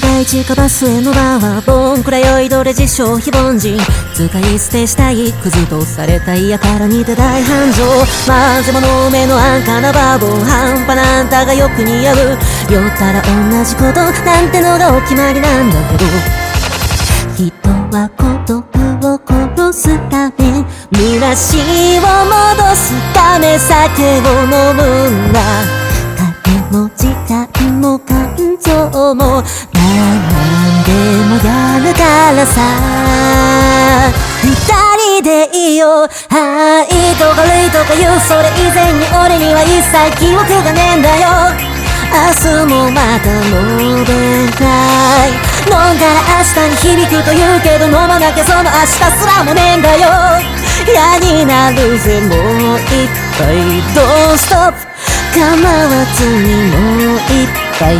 第一かバスへのバーはボンくら酔いどれ自称非凡人。使い捨てしたいクズとされたいやからにて大繁盛。まぜ物目の安価なバーボン半端なあんたがよく似合う。酔ったら同じことなんてのがお決まりなんだけど。人は孤独を殺すため虚しを戻すため酒を飲むんだ。金も時間も感情も何でもやるからさ二人でいいよはいとか悪いとか言う。それ以前に俺には一切記憶がねえんだよ。明日もまた飲んでない飲んだら明日に響くと言うけど飲まなきゃその明日すらもねえんだよ。嫌になるぜもう一杯ドンストップ。構わずにもう一杯